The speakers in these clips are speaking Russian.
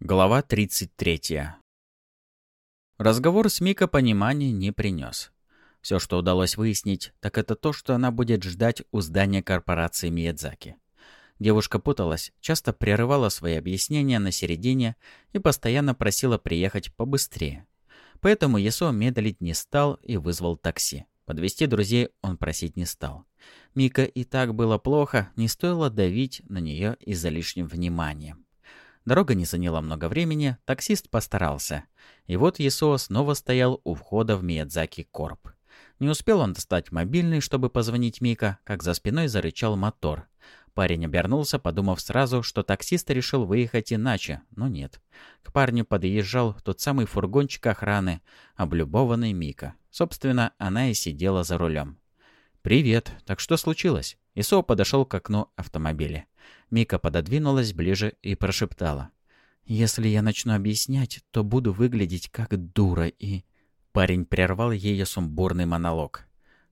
Глава 33. Разговор с Мика понимания не принес. Все, что удалось выяснить, так это то, что она будет ждать у здания корпорации Миядзаки. Девушка путалась, часто прерывала свои объяснения на середине и постоянно просила приехать побыстрее. Поэтому Ясо медлить не стал и вызвал такси. Подвести друзей он просить не стал. Мика и так было плохо, не стоило давить на нее из-за лишним внимания. Дорога не заняла много времени, таксист постарался. И вот Есуо снова стоял у входа в Миядзаки Корп. Не успел он достать мобильный, чтобы позвонить Мика, как за спиной зарычал мотор. Парень обернулся, подумав сразу, что таксист решил выехать иначе, но нет. К парню подъезжал тот самый фургончик охраны, облюбованный Мика. Собственно, она и сидела за рулем. «Привет. Так что случилось?» Исо подошел к окну автомобиля. Мика пододвинулась ближе и прошептала. «Если я начну объяснять, то буду выглядеть как дура и...» Парень прервал ее сумбурный монолог.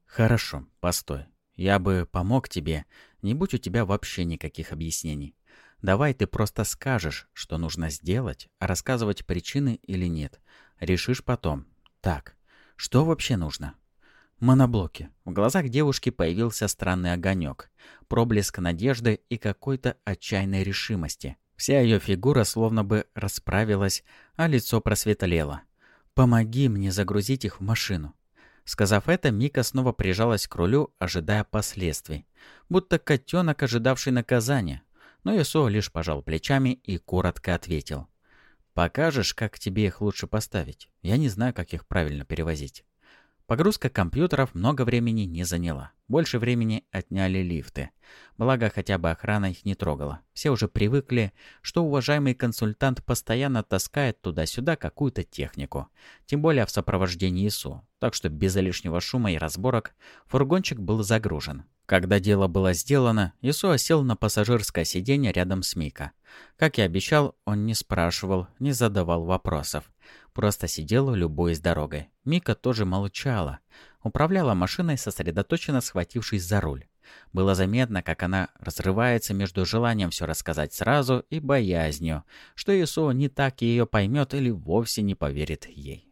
«Хорошо, постой. Я бы помог тебе, не будь у тебя вообще никаких объяснений. Давай ты просто скажешь, что нужно сделать, а рассказывать причины или нет. Решишь потом. Так, что вообще нужно?» Моноблоки. В глазах девушки появился странный огонек, проблеск надежды и какой-то отчаянной решимости. Вся ее фигура словно бы расправилась, а лицо просветлело. «Помоги мне загрузить их в машину». Сказав это, Мика снова прижалась к рулю, ожидая последствий. Будто котенок, ожидавший наказания. Но Исо лишь пожал плечами и коротко ответил. «Покажешь, как тебе их лучше поставить? Я не знаю, как их правильно перевозить». Погрузка компьютеров много времени не заняла. Больше времени отняли лифты. Благо, хотя бы охрана их не трогала. Все уже привыкли, что уважаемый консультант постоянно таскает туда-сюда какую-то технику. Тем более в сопровождении ИСУ. Так что без лишнего шума и разборок фургончик был загружен. Когда дело было сделано, Исуа сел на пассажирское сиденье рядом с Мика. Как и обещал, он не спрашивал, не задавал вопросов. Просто сидел, любуясь дорогой. Мика тоже молчала. Управляла машиной, сосредоточенно схватившись за руль. Было заметно, как она разрывается между желанием все рассказать сразу и боязнью, что Исуа не так ее поймет или вовсе не поверит ей.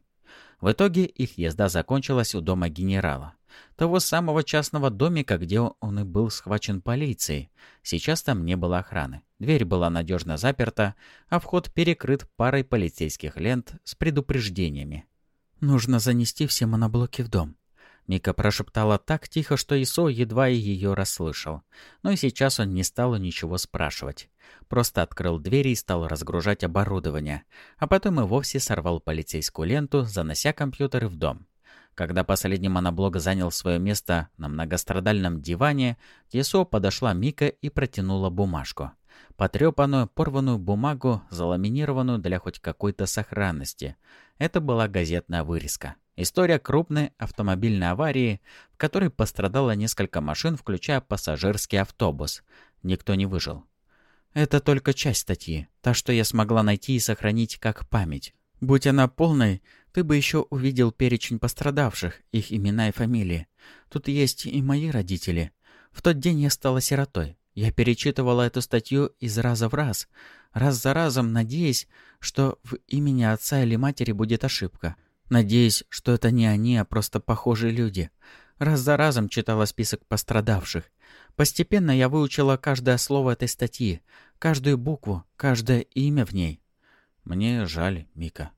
В итоге их езда закончилась у дома генерала. Того самого частного домика, где он и был схвачен полицией. Сейчас там не было охраны. Дверь была надежно заперта, а вход перекрыт парой полицейских лент с предупреждениями. «Нужно занести все моноблоки в дом», Мика прошептала так тихо, что Исо едва и ее расслышал. Но и сейчас он не стал ничего спрашивать. Просто открыл двери и стал разгружать оборудование. А потом и вовсе сорвал полицейскую ленту, занося компьютеры в дом. Когда последний моноблок занял свое место на многострадальном диване, Исо подошла Мика и протянула бумажку. Потрепанную, порванную бумагу, заламинированную для хоть какой-то сохранности. Это была газетная вырезка. История крупной автомобильной аварии, в которой пострадало несколько машин, включая пассажирский автобус. Никто не выжил. Это только часть статьи, та, что я смогла найти и сохранить как память. Будь она полной, ты бы еще увидел перечень пострадавших, их имена и фамилии. Тут есть и мои родители. В тот день я стала сиротой. Я перечитывала эту статью из раза в раз, раз за разом, надеясь, что в имени отца или матери будет ошибка. Надеясь, что это не они, а просто похожие люди. Раз за разом читала список пострадавших. Постепенно я выучила каждое слово этой статьи, каждую букву, каждое имя в ней. Мне жаль, Мика.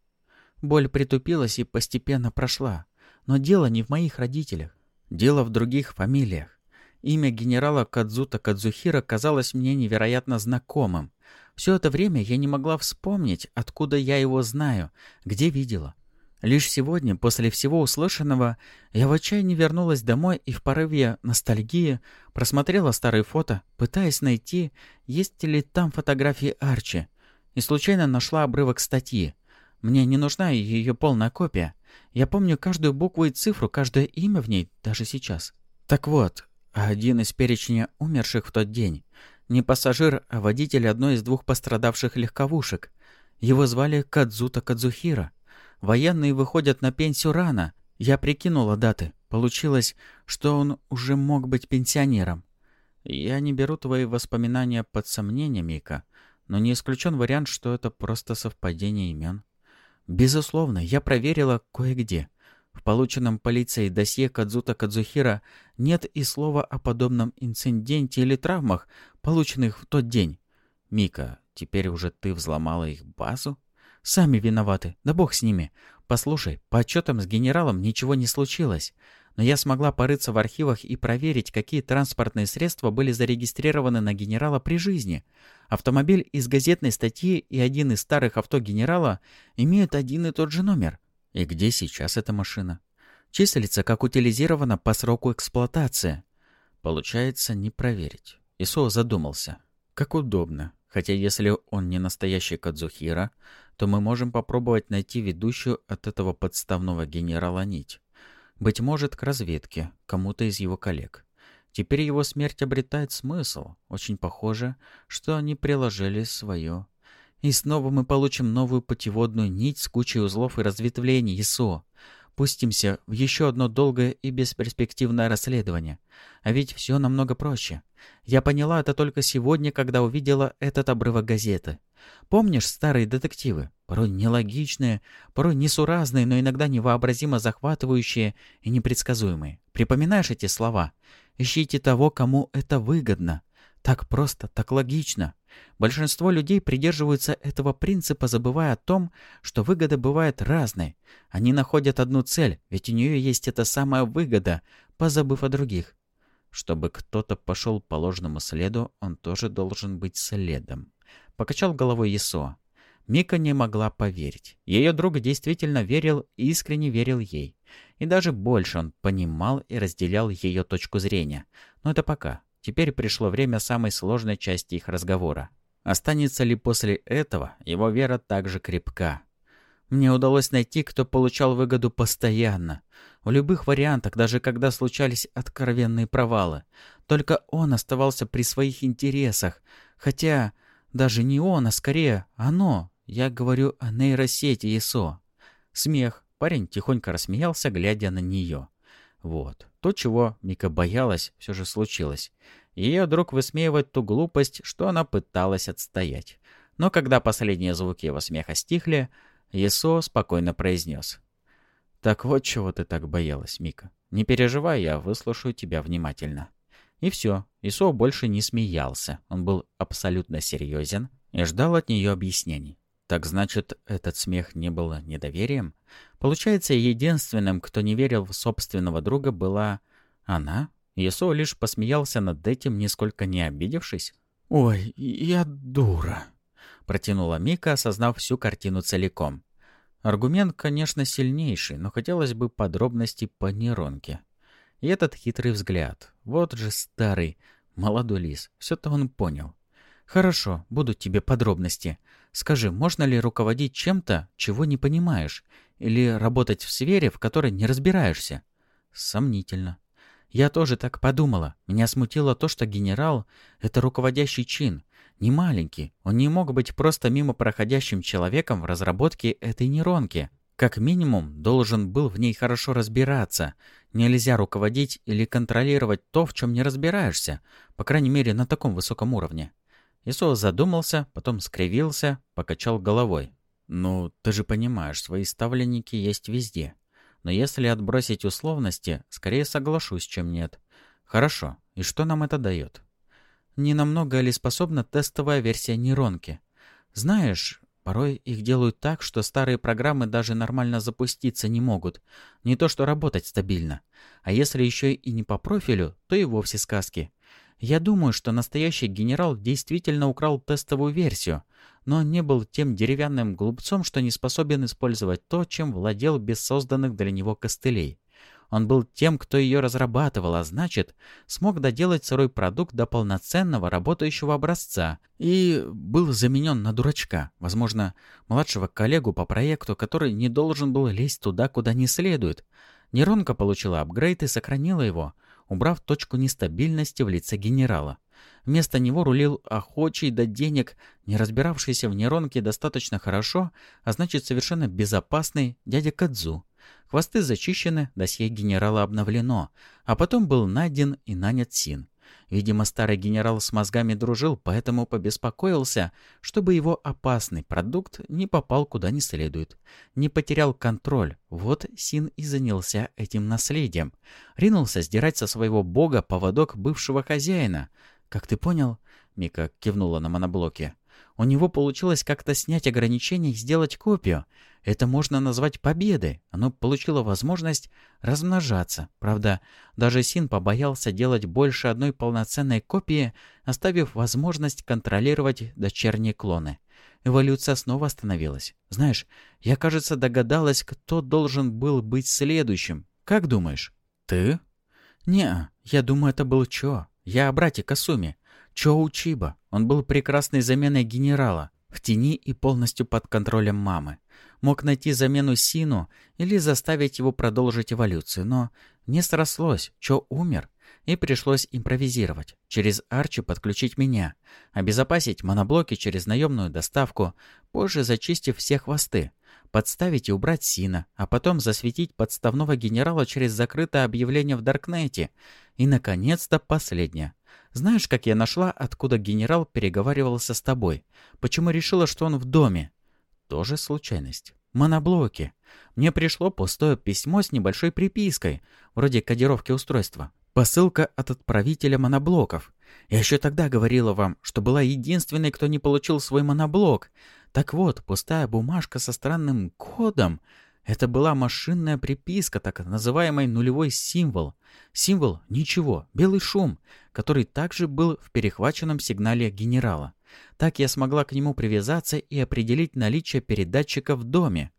Боль притупилась и постепенно прошла. Но дело не в моих родителях. Дело в других фамилиях. Имя генерала Кадзута Кадзухира казалось мне невероятно знакомым. Все это время я не могла вспомнить, откуда я его знаю, где видела. Лишь сегодня, после всего услышанного, я в отчаянии вернулась домой и в порыве ностальгии просмотрела старые фото, пытаясь найти, есть ли там фотографии Арчи, и случайно нашла обрывок статьи. Мне не нужна ее полная копия. Я помню каждую букву и цифру, каждое имя в ней, даже сейчас. Так вот, один из перечня умерших в тот день. Не пассажир, а водитель одной из двух пострадавших легковушек. Его звали Кадзута Кадзухира. Военные выходят на пенсию рано. Я прикинула даты. Получилось, что он уже мог быть пенсионером. Я не беру твои воспоминания под сомнение, Мика. но не исключен вариант, что это просто совпадение имен. Безусловно, я проверила кое-где. В полученном полицией досье Кадзута Кадзухира нет и слова о подобном инциденте или травмах, полученных в тот день. Мика, теперь уже ты взломала их базу? Сами виноваты, да бог с ними. Послушай, по отчетам с генералом ничего не случилось но я смогла порыться в архивах и проверить, какие транспортные средства были зарегистрированы на генерала при жизни. Автомобиль из газетной статьи и один из старых авто генерала имеют один и тот же номер. И где сейчас эта машина? Числится как утилизирована по сроку эксплуатации. Получается, не проверить. Исо задумался. Как удобно. Хотя если он не настоящий Кадзухира, то мы можем попробовать найти ведущую от этого подставного генерала нить. Быть может, к разведке, кому-то из его коллег. Теперь его смерть обретает смысл. Очень похоже, что они приложили свое. И снова мы получим новую путеводную нить с кучей узлов и разветвлений ИСО. Пустимся в еще одно долгое и бесперспективное расследование. А ведь все намного проще. Я поняла это только сегодня, когда увидела этот обрывок газеты. Помнишь старые детективы? Порой нелогичные, порой несуразные, но иногда невообразимо захватывающие и непредсказуемые. Припоминаешь эти слова? Ищите того, кому это выгодно. Так просто, так логично. Большинство людей придерживаются этого принципа, забывая о том, что выгода бывает разной. Они находят одну цель, ведь у нее есть эта самая выгода, позабыв о других. Чтобы кто-то пошел по ложному следу, он тоже должен быть следом. Покачал головой Есо. Мика не могла поверить. Ее друг действительно верил и искренне верил ей. И даже больше он понимал и разделял ее точку зрения. Но это пока. Теперь пришло время самой сложной части их разговора. Останется ли после этого его вера также крепка? Мне удалось найти, кто получал выгоду постоянно. В любых вариантах, даже когда случались откровенные провалы. Только он оставался при своих интересах. Хотя даже не он, а скорее оно. Я говорю о нейросети ИСО. Смех. Парень тихонько рассмеялся, глядя на нее. Вот. То, чего Мика боялась, все же случилось. Ее друг высмеивает ту глупость, что она пыталась отстоять. Но когда последние звуки его смеха стихли, Есо спокойно произнес. «Так вот чего ты так боялась, Мика. Не переживай, я выслушаю тебя внимательно». И все. Исо больше не смеялся. Он был абсолютно серьезен и ждал от нее объяснений. Так значит, этот смех не был недоверием? Получается, единственным, кто не верил в собственного друга, была она? Исо лишь посмеялся над этим, нисколько не обидевшись. «Ой, я дура», — протянула Мика, осознав всю картину целиком. Аргумент, конечно, сильнейший, но хотелось бы подробностей по нейронке. И этот хитрый взгляд. Вот же старый, молодой лис. Все-то он понял. «Хорошо, будут тебе подробности. Скажи, можно ли руководить чем-то, чего не понимаешь? Или работать в сфере, в которой не разбираешься?» «Сомнительно». «Я тоже так подумала. Меня смутило то, что генерал — это руководящий чин. Не маленький. Он не мог быть просто мимо проходящим человеком в разработке этой нейронки. Как минимум, должен был в ней хорошо разбираться. Нельзя руководить или контролировать то, в чем не разбираешься, по крайней мере, на таком высоком уровне. Исо задумался, потом скривился, покачал головой. «Ну, ты же понимаешь, свои ставленники есть везде. Но если отбросить условности, скорее соглашусь, чем нет. Хорошо, и что нам это дает?» «Не намного ли способна тестовая версия нейронки?» «Знаешь, Порой их делают так, что старые программы даже нормально запуститься не могут. Не то что работать стабильно. А если еще и не по профилю, то и вовсе сказки. Я думаю, что настоящий генерал действительно украл тестовую версию, но не был тем деревянным глупцом, что не способен использовать то, чем владел без созданных для него костылей. Он был тем, кто ее разрабатывал, а значит, смог доделать сырой продукт до полноценного работающего образца и был заменен на дурачка, возможно, младшего коллегу по проекту, который не должен был лезть туда, куда не следует. Нейронка получила апгрейд и сохранила его, убрав точку нестабильности в лице генерала. Вместо него рулил охочий до денег, не разбиравшийся в нейронке достаточно хорошо, а значит совершенно безопасный дядя Кадзу. Хвосты зачищены, досье генерала обновлено, а потом был найден и нанят Син. Видимо, старый генерал с мозгами дружил, поэтому побеспокоился, чтобы его опасный продукт не попал куда не следует. Не потерял контроль. Вот Син и занялся этим наследием. Ринулся сдирать со своего бога поводок бывшего хозяина. «Как ты понял?» — Мика кивнула на моноблоке. У него получилось как-то снять ограничения и сделать копию. Это можно назвать победой. Оно получило возможность размножаться. Правда, даже Син побоялся делать больше одной полноценной копии, оставив возможность контролировать дочерние клоны. Эволюция снова остановилась. Знаешь, я, кажется, догадалась, кто должен был быть следующим. Как думаешь? Ты? Не, я думаю, это был Чо. Я о брате Касуми. Чо Учиба. Он был прекрасной заменой генерала, в тени и полностью под контролем мамы. Мог найти замену Сину или заставить его продолжить эволюцию, но не срослось. Чо умер, и пришлось импровизировать. Через Арчи подключить меня, обезопасить моноблоки через наемную доставку, позже зачистив все хвосты, подставить и убрать Сина, а потом засветить подставного генерала через закрытое объявление в Даркнете. И, наконец-то, последнее. Знаешь, как я нашла, откуда генерал переговаривался с тобой? Почему решила, что он в доме? Тоже случайность. Моноблоки. Мне пришло пустое письмо с небольшой припиской, вроде кодировки устройства. Посылка от отправителя моноблоков. Я еще тогда говорила вам, что была единственной, кто не получил свой моноблок. Так вот, пустая бумажка со странным кодом это была машинная приписка, так называемый нулевой символ. Символ — ничего, белый шум, который также был в перехваченном сигнале генерала. Так я смогла к нему привязаться и определить наличие передатчика в доме.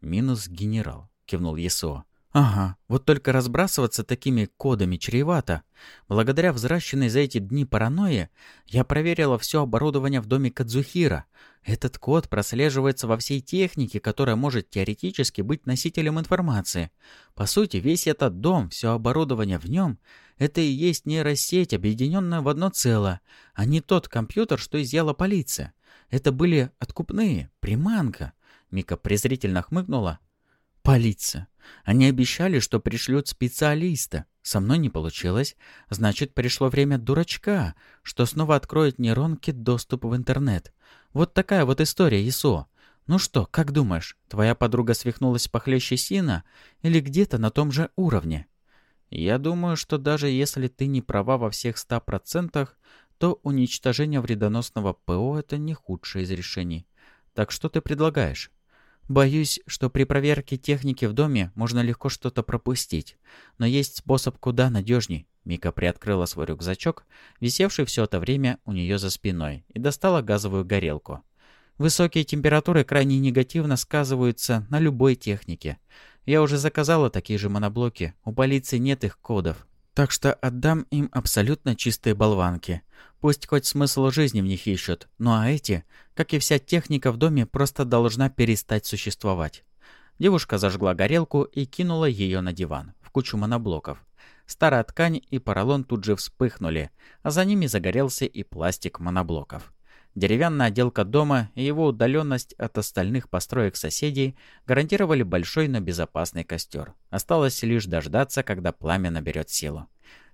«Минус генерал», — кивнул Есо. Ага, вот только разбрасываться такими кодами чревато. Благодаря взращенной за эти дни паранойи, я проверила все оборудование в доме Кадзухира. Этот код прослеживается во всей технике, которая может теоретически быть носителем информации. По сути, весь этот дом, все оборудование в нем — это и есть нейросеть, объединенная в одно целое, а не тот компьютер, что изъяла полиция. Это были откупные, приманка. Мика презрительно хмыкнула, Полиция. Они обещали, что пришлют специалиста. Со мной не получилось. Значит, пришло время дурачка, что снова откроет нейронке доступ в интернет. Вот такая вот история, ИСО. Ну что, как думаешь, твоя подруга свихнулась похлеще Сина или где-то на том же уровне? Я думаю, что даже если ты не права во всех ста процентах, то уничтожение вредоносного ПО — это не худшее из решений. Так что ты предлагаешь? Боюсь, что при проверке техники в доме можно легко что-то пропустить. Но есть способ куда надежней. Мика приоткрыла свой рюкзачок, висевший все это время у нее за спиной, и достала газовую горелку. Высокие температуры крайне негативно сказываются на любой технике. Я уже заказала такие же моноблоки, у полиции нет их кодов. Так что отдам им абсолютно чистые болванки. Пусть хоть смысл жизни в них ищут, ну а эти, как и вся техника в доме, просто должна перестать существовать. Девушка зажгла горелку и кинула ее на диван, в кучу моноблоков. Старая ткань и поролон тут же вспыхнули, а за ними загорелся и пластик моноблоков. Деревянная отделка дома и его удаленность от остальных построек соседей гарантировали большой, но безопасный костер. Осталось лишь дождаться, когда пламя наберет силу.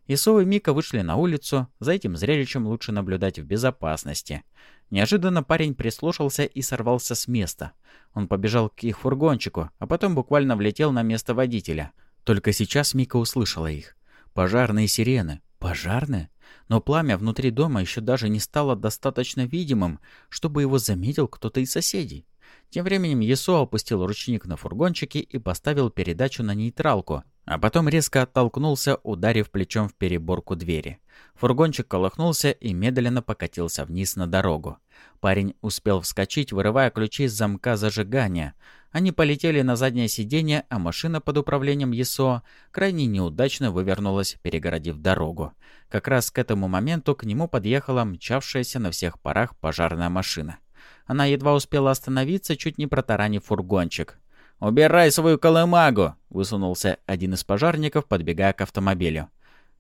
Исо и Мика вышли на улицу, за этим зрелищем лучше наблюдать в безопасности. Неожиданно парень прислушался и сорвался с места. Он побежал к их фургончику, а потом буквально влетел на место водителя. Только сейчас Мика услышала их. Пожарные сирены. Пожарные? Но пламя внутри дома еще даже не стало достаточно видимым, чтобы его заметил кто-то из соседей. Тем временем Есо опустил ручник на фургончике и поставил передачу на нейтралку, а потом резко оттолкнулся, ударив плечом в переборку двери. Фургончик колыхнулся и медленно покатился вниз на дорогу. Парень успел вскочить, вырывая ключи из замка зажигания. Они полетели на заднее сиденье, а машина под управлением ЕСО крайне неудачно вывернулась, перегородив дорогу. Как раз к этому моменту к нему подъехала мчавшаяся на всех парах пожарная машина. Она едва успела остановиться, чуть не протаранив фургончик. «Убирай свою колымагу!» — высунулся один из пожарников, подбегая к автомобилю.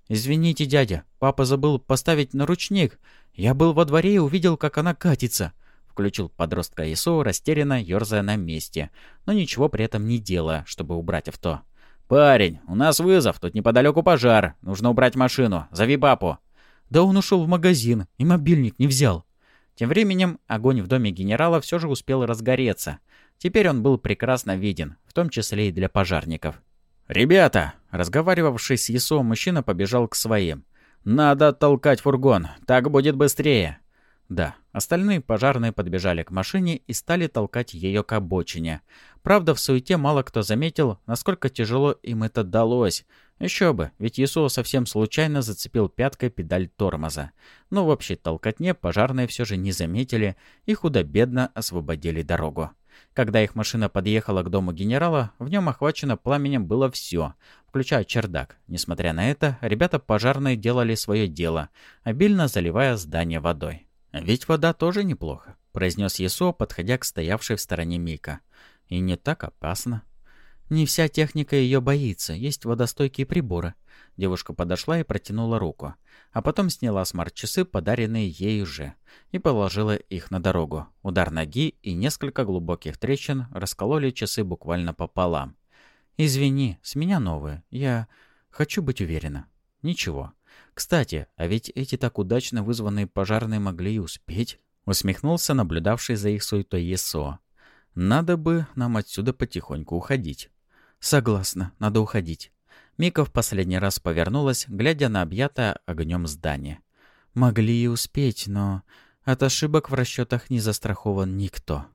«Извините, дядя, папа забыл поставить наручник. Я был во дворе и увидел, как она катится», — включил подростка Ису, растерянно ерзая на месте, но ничего при этом не делая, чтобы убрать авто. «Парень, у нас вызов, тут неподалеку пожар. Нужно убрать машину. Зови папу». Да он ушел в магазин и мобильник не взял. Тем временем огонь в доме генерала все же успел разгореться. Теперь он был прекрасно виден, в том числе и для пожарников. «Ребята!» — разговаривавший с Есо мужчина побежал к своим. «Надо толкать фургон, так будет быстрее!» Да, остальные пожарные подбежали к машине и стали толкать ее к обочине. Правда, в суете мало кто заметил, насколько тяжело им это далось. Еще бы, ведь Исуо совсем случайно зацепил пяткой педаль тормоза. Но в общей толкотне пожарные все же не заметили и худо-бедно освободили дорогу. Когда их машина подъехала к дому генерала, в нем охвачено пламенем было все, включая чердак. Несмотря на это, ребята пожарные делали свое дело, обильно заливая здание водой. «Ведь вода тоже неплохо», — произнес Есо, подходя к стоявшей в стороне Мика. «И не так опасно». «Не вся техника ее боится, есть водостойкие приборы». Девушка подошла и протянула руку, а потом сняла смарт-часы, подаренные ей уже, и положила их на дорогу. Удар ноги и несколько глубоких трещин раскололи часы буквально пополам. «Извини, с меня новые. Я хочу быть уверена». «Ничего. Кстати, а ведь эти так удачно вызванные пожарные могли и успеть», усмехнулся наблюдавший за их суетой Есо. «Надо бы нам отсюда потихоньку уходить». «Согласна, надо уходить». Мика в последний раз повернулась, глядя на объятое огнем здание. «Могли и успеть, но от ошибок в расчетах не застрахован никто».